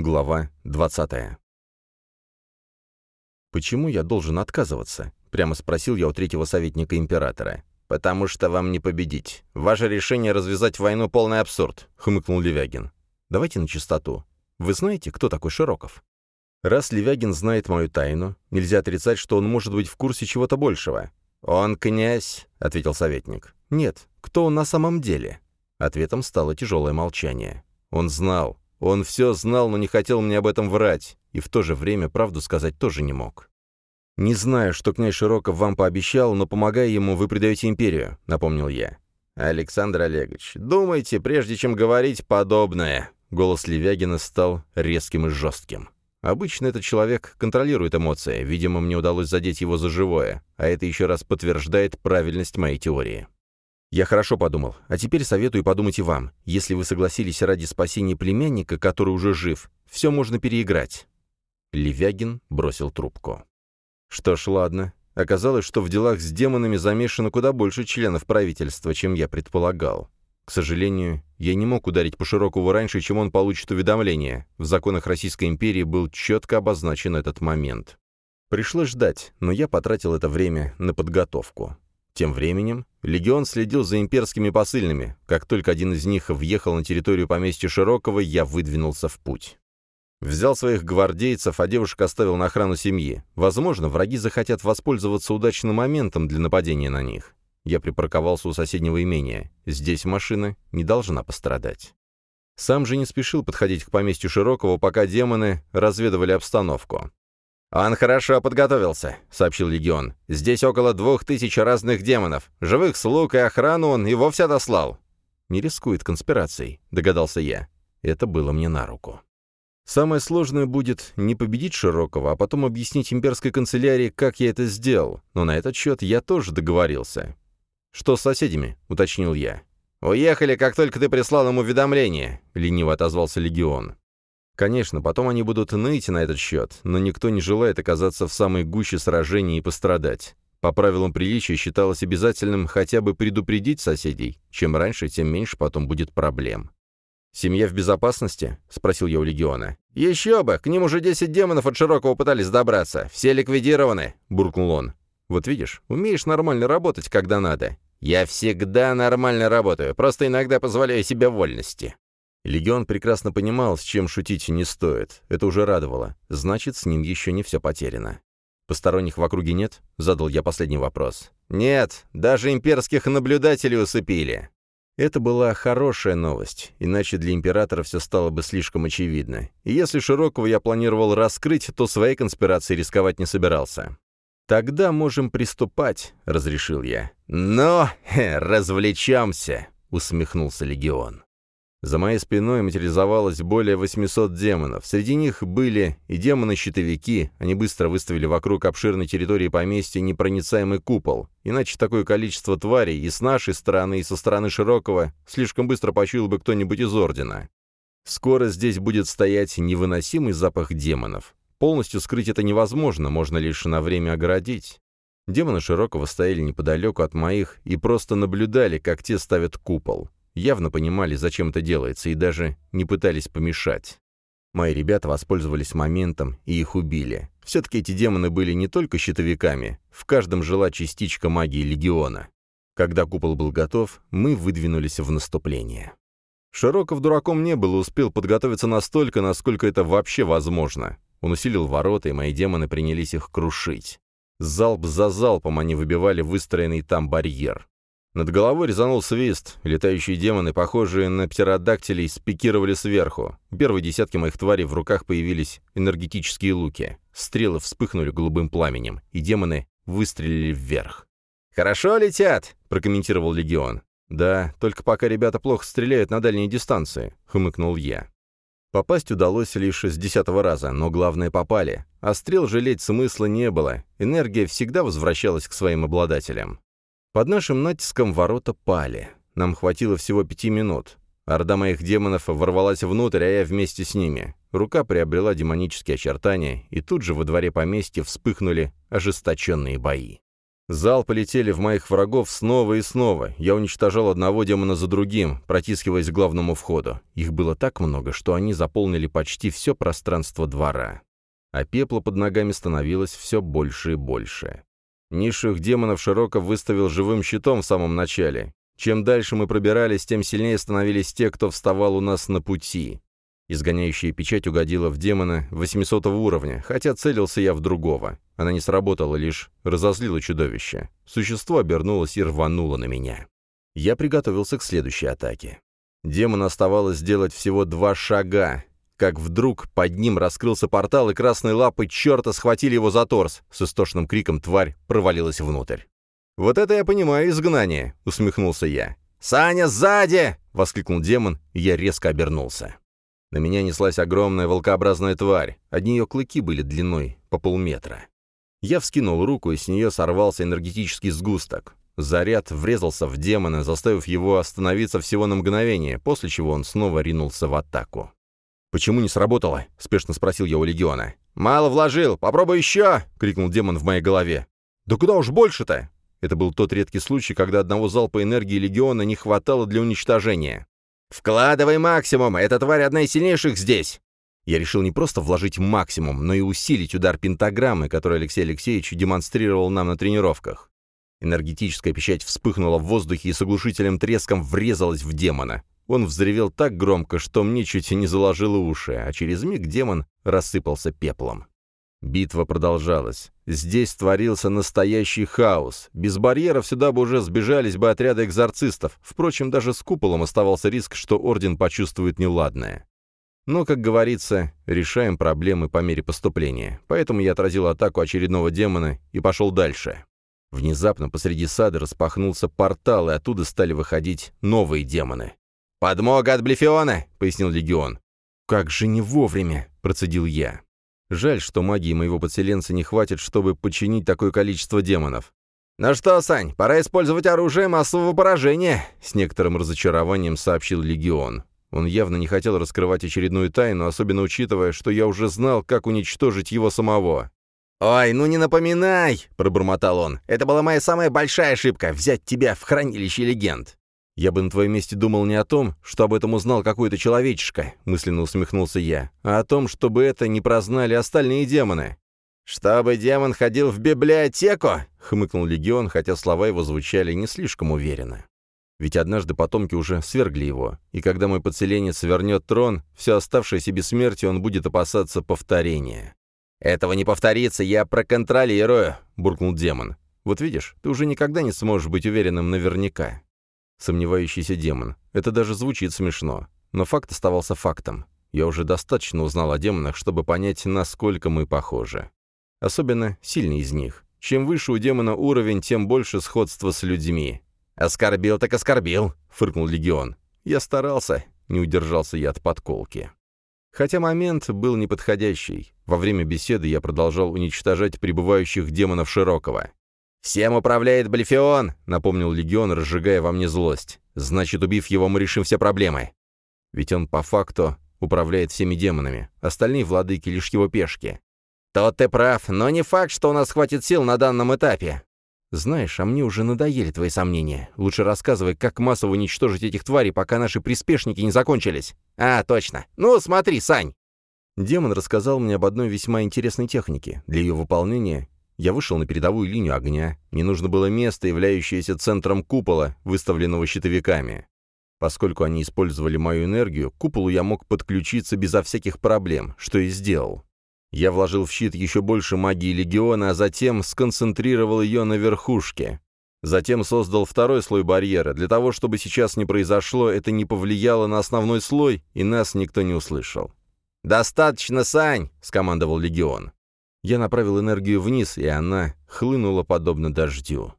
Глава 20. «Почему я должен отказываться?» — прямо спросил я у третьего советника императора. «Потому что вам не победить. Ваше решение развязать войну — полный абсурд», — хмыкнул Левягин. «Давайте на чистоту. Вы знаете, кто такой Широков?» «Раз Левягин знает мою тайну, нельзя отрицать, что он может быть в курсе чего-то большего». «Он князь», — ответил советник. «Нет, кто он на самом деле?» Ответом стало тяжелое молчание. Он знал, он все знал, но не хотел мне об этом врать, и в то же время правду сказать тоже не мог. «Не знаю, что князь Широков вам пообещал, но, помогая ему, вы предаете империю», — напомнил я. «Александр Олегович, думайте, прежде чем говорить подобное». Голос Левягина стал резким и жестким. Обычно этот человек контролирует эмоции, видимо, мне удалось задеть его за живое, а это еще раз подтверждает правильность моей теории. Я хорошо подумал, а теперь советую подумать и вам. Если вы согласились ради спасения племянника, который уже жив, все можно переиграть». Левягин бросил трубку. «Что ж, ладно. Оказалось, что в делах с демонами замешано куда больше членов правительства, чем я предполагал. К сожалению, я не мог ударить по Широкову раньше, чем он получит уведомление. В законах Российской империи был четко обозначен этот момент. Пришлось ждать, но я потратил это время на подготовку. Тем временем легион следил за имперскими посыльными. Как только один из них въехал на территорию поместья Широкого, я выдвинулся в путь. Взял своих гвардейцев, а девушек оставил на охрану семьи. Возможно, враги захотят воспользоваться удачным моментом для нападения на них. Я припарковался у соседнего имения. Здесь машина не должна пострадать. Сам же не спешил подходить к поместью Широкого, пока демоны разведывали обстановку. «Он хорошо подготовился», — сообщил Легион. «Здесь около двух тысяч разных демонов. Живых слуг и охрану он и вовсе отослал». «Не рискует конспирацией», — догадался я. Это было мне на руку. Самое сложное будет не победить Широкого, а потом объяснить имперской канцелярии, как я это сделал. Но на этот счет я тоже договорился. «Что с соседями?» — уточнил я. «Уехали, как только ты прислал им уведомление», — лениво отозвался Легион. Конечно, потом они будут ныть на этот счет, но никто не желает оказаться в самой гуще сражений и пострадать. По правилам приличия считалось обязательным хотя бы предупредить соседей. Чем раньше, тем меньше потом будет проблем. «Семья в безопасности?» — спросил я у Легиона. «Еще бы! К ним уже десять демонов от Широкого пытались добраться. Все ликвидированы!» — буркнул он. «Вот видишь, умеешь нормально работать, когда надо». «Я всегда нормально работаю, просто иногда позволяю себе вольности». Легион прекрасно понимал, с чем шутить не стоит. Это уже радовало. Значит, с ним еще не все потеряно. «Посторонних в округе нет?» — задал я последний вопрос. «Нет, даже имперских наблюдателей усыпили». Это была хорошая новость, иначе для императора все стало бы слишком очевидно. И если Широкого я планировал раскрыть, то своей конспирации рисковать не собирался. «Тогда можем приступать», — разрешил я. «Но развлечемся», — усмехнулся Легион. За моей спиной материализовалось более 800 демонов. Среди них были и демоны-щитовики. Они быстро выставили вокруг обширной территории поместья непроницаемый купол. Иначе такое количество тварей и с нашей стороны, и со стороны Широкого слишком быстро почуял бы кто-нибудь из Ордена. Скоро здесь будет стоять невыносимый запах демонов. Полностью скрыть это невозможно, можно лишь на время оградить. Демоны Широкого стояли неподалеку от моих и просто наблюдали, как те ставят купол явно понимали, зачем это делается, и даже не пытались помешать. Мои ребята воспользовались моментом и их убили. Все-таки эти демоны были не только щитовиками, в каждом жила частичка магии Легиона. Когда купол был готов, мы выдвинулись в наступление. Широков дураком не был и успел подготовиться настолько, насколько это вообще возможно. Он усилил ворота, и мои демоны принялись их крушить. Залп за залпом они выбивали выстроенный там барьер. Над головой резанул свист. Летающие демоны, похожие на птеродактилей, спикировали сверху. В первой десятке моих тварей в руках появились энергетические луки. Стрелы вспыхнули голубым пламенем, и демоны выстрелили вверх. «Хорошо летят!» — прокомментировал Легион. «Да, только пока ребята плохо стреляют на дальние дистанции», — хмыкнул я. Попасть удалось лишь с десятого раза, но главное попали. А стрел жалеть смысла не было, энергия всегда возвращалась к своим обладателям. Под нашим натиском ворота пали. Нам хватило всего пяти минут. Орда моих демонов ворвалась внутрь, а я вместе с ними. Рука приобрела демонические очертания, и тут же во дворе поместья вспыхнули ожесточенные бои. Зал полетели в моих врагов снова и снова. Я уничтожал одного демона за другим, протискиваясь к главному входу. Их было так много, что они заполнили почти все пространство двора. А пепла под ногами становилось все больше и больше. Низших демонов Широков выставил живым щитом в самом начале. Чем дальше мы пробирались, тем сильнее становились те, кто вставал у нас на пути. Изгоняющая печать угодила в демона 800 уровня, хотя целился я в другого. Она не сработала, лишь разозлила чудовище. Существо обернулось и рвануло на меня. Я приготовился к следующей атаке. Демону оставалось сделать всего два шага, как вдруг под ним раскрылся портал, и красные лапы черта схватили его за торс. С истошным криком тварь провалилась внутрь. «Вот это я понимаю изгнание», — усмехнулся я. «Саня, сзади!» — воскликнул демон, и я резко обернулся. На меня неслась огромная волкообразная тварь. Одни ее клыки были длиной по полметра. Я вскинул руку, и с нее сорвался энергетический сгусток. Заряд врезался в демона, заставив его остановиться всего на мгновение, после чего он снова ринулся в атаку. «Почему не сработало?» — спешно спросил я у Легиона. «Мало вложил! Попробуй еще!» — крикнул демон в моей голове. «Да куда уж больше-то?» Это был тот редкий случай, когда одного залпа энергии Легиона не хватало для уничтожения. «Вкладывай максимум! Эта тварь одна из сильнейших здесь!» Я решил не просто вложить максимум, но и усилить удар пентаграммы, который Алексей Алексеевич демонстрировал нам на тренировках. Энергетическая печать вспыхнула в воздухе и с оглушительным треском врезалась в демона. Он взревел так громко, что мне чуть не заложило уши, а через миг демон рассыпался пеплом. Битва продолжалась. Здесь творился настоящий хаос. Без барьеров сюда бы уже сбежались бы отряды экзорцистов. Впрочем, даже с куполом оставался риск, что Орден почувствует неладное. Но, как говорится, решаем проблемы по мере поступления. Поэтому я отразил атаку очередного демона и пошел дальше. Внезапно посреди сада распахнулся портал, и оттуда стали выходить новые демоны. «Подмога от Блефиона!» — пояснил Легион. «Как же не вовремя!» — процедил я. Жаль, что магии моего подселенца не хватит, чтобы подчинить такое количество демонов. «Ну что, Сань, пора использовать оружие массового поражения», — с некоторым разочарованием сообщил Легион. Он явно не хотел раскрывать очередную тайну, особенно учитывая, что я уже знал, как уничтожить его самого. «Ой, ну не напоминай!» — пробормотал он. «Это была моя самая большая ошибка — взять тебя в хранилище легенд. «Я бы на твоем месте думал не о том, что об этом узнал какой-то человечишка», — мысленно усмехнулся я, «а о том, чтобы это не прознали остальные демоны». «Чтобы демон ходил в библиотеку?» — хмыкнул Легион, хотя слова его звучали не слишком уверенно. Ведь однажды потомки уже свергли его, и когда мой подселенец вернет трон, все оставшееся бессмертие он будет опасаться повторения. «Этого не повторится, я проконтролирую», — буркнул демон. «Вот видишь, ты уже никогда не сможешь быть уверенным наверняка. Сомневающийся демон. Это даже звучит смешно. Но факт оставался фактом. Я уже достаточно узнал о демонах, чтобы понять, насколько мы похожи. Особенно сильный из них. Чем выше у демона уровень, тем больше сходства с людьми. «Оскорбил так оскорбил», — фыркнул Легион. «Я старался», — не удержался я от подколки. Хотя момент был неподходящий. Во время беседы я продолжал уничтожать прибывающих демонов Широкого. «Всем управляет Блефион», — напомнил Легион, разжигая во мне злость. «Значит, убив его, мы решим все проблемы». Ведь он по факту управляет всеми демонами, остальные владыки лишь его пешки. «Тот ты прав, но не факт, что у нас хватит сил на данном этапе». «Знаешь, а мне уже надоели твои сомнения. Лучше рассказывай, как массово уничтожить этих тварей, пока наши приспешники не закончились». «А, точно. Ну, смотри, Сань». Демон рассказал мне об одной весьма интересной технике. Для ее выполнения я вышел на передовую линию огня. Мне нужно было место, являющееся центром купола, выставленного щитовиками. Поскольку они использовали мою энергию, к куполу я мог подключиться безо всяких проблем, что и сделал. Я вложил в щит еще больше магии легиона, а затем сконцентрировал ее на верхушке. Затем создал второй слой барьера. Для того, чтобы сейчас не произошло, это не повлияло на основной слой, и нас никто не услышал. «Достаточно, Сань!» — скомандовал легион. Я направил энергию вниз, и она хлынула подобно дождю.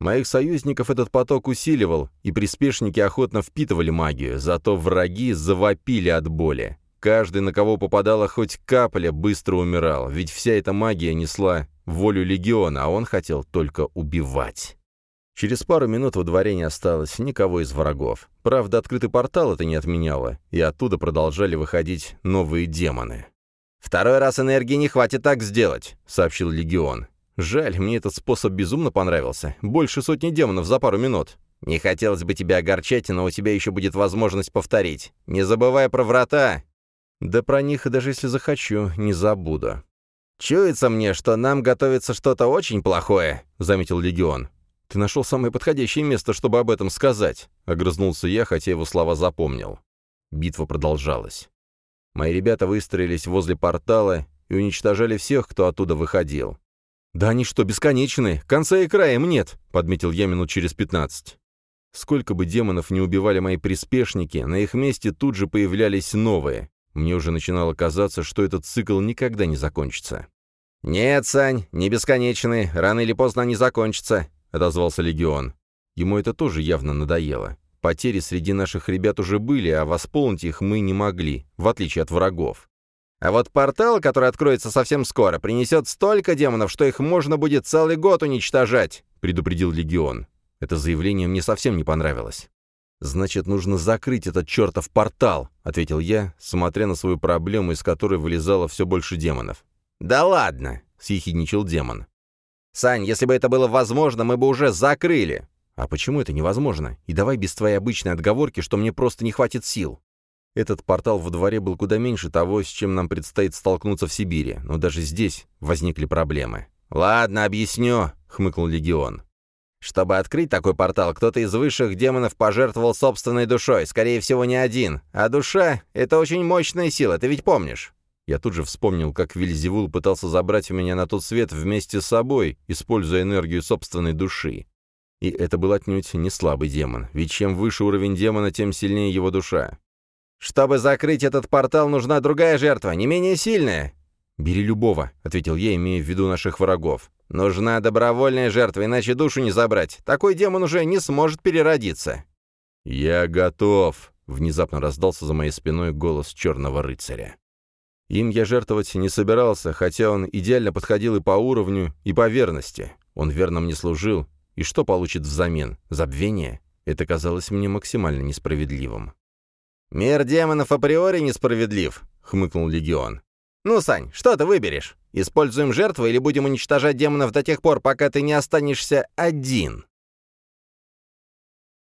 Моих союзников этот поток усиливал, и приспешники охотно впитывали магию, зато враги завопили от боли. Каждый, на кого попадала хоть капля, быстро умирал, ведь вся эта магия несла волю легиона, а он хотел только убивать. Через пару минут во дворе не осталось никого из врагов. Правда, открытый портал это не отменяло, и оттуда продолжали выходить новые демоны. «Второй раз энергии не хватит так сделать», — сообщил Легион. Жаль, мне этот способ безумно понравился. Больше сотни демонов за пару минут. Не хотелось бы тебя огорчать, но у тебя еще будет возможность повторить. Не забывай про врата. Да про них, даже если захочу, не забуду. «Чуется мне, что нам готовится что-то очень плохое», — заметил Легион. «Ты нашел самое подходящее место, чтобы об этом сказать», — огрызнулся я, хотя его слова запомнил. Битва продолжалась. Мои ребята выстроились возле портала и уничтожали всех, кто оттуда выходил. «Да они что, бесконечные? Конца и края им нет», — подметил я минут через пятнадцать. Сколько бы демонов не убивали мои приспешники, на их месте тут же появлялись новые. Мне уже начинало казаться, что этот цикл никогда не закончится. «Нет, Сань, не бесконечные, рано или поздно они закончатся», — отозвался Легион. Ему это тоже явно надоело. Потери среди наших ребят уже были, а восполнить их мы не могли, в отличие от врагов. А вот портал, который откроется совсем скоро, принесет столько демонов, что их можно будет целый год уничтожать», — предупредил Легион. Это заявление мне совсем не понравилось. «Значит, нужно закрыть этот чертов портал», — ответил я, смотря на свою проблему, из которой вылезало все больше демонов. «Да ладно», — съехидничал демон. «Сань, если бы это было возможно, мы бы уже закрыли». «А почему это невозможно? И давай без твоей обычной отговорки, что мне просто не хватит сил». Этот портал во дворе был куда меньше того, с чем нам предстоит столкнуться в Сибири, но даже здесь возникли проблемы. «Ладно, объясню», — хмыкнул Легион. Чтобы открыть такой портал, кто-то из высших демонов пожертвовал собственной душой, скорее всего, не один. А душа — это очень мощная сила, ты ведь помнишь? Я тут же вспомнил, как Вильзевул пытался забрать меня на тот свет вместе с собой, используя энергию собственной души. И это был отнюдь не слабый демон, ведь чем выше уровень демона, тем сильнее его душа. «Чтобы закрыть этот портал, нужна другая жертва, не менее сильная!» «Бери любого», — ответил я, имея в виду наших врагов. Нужна добровольная жертва, иначе душу не забрать. Такой демон уже не сможет переродиться». «Я готов», — внезапно раздался за моей спиной голос черного рыцаря. Им я жертвовать не собирался, хотя он идеально подходил и по уровню, и по верности. Он верно мне служил, и что получит взамен? Забвение? Это казалось мне максимально несправедливым. «Мир демонов априори несправедлив», — хмыкнул Легион. «Ну, Сань, что ты выберешь? Используем жертву или будем уничтожать демонов до тех пор, пока ты не останешься один?»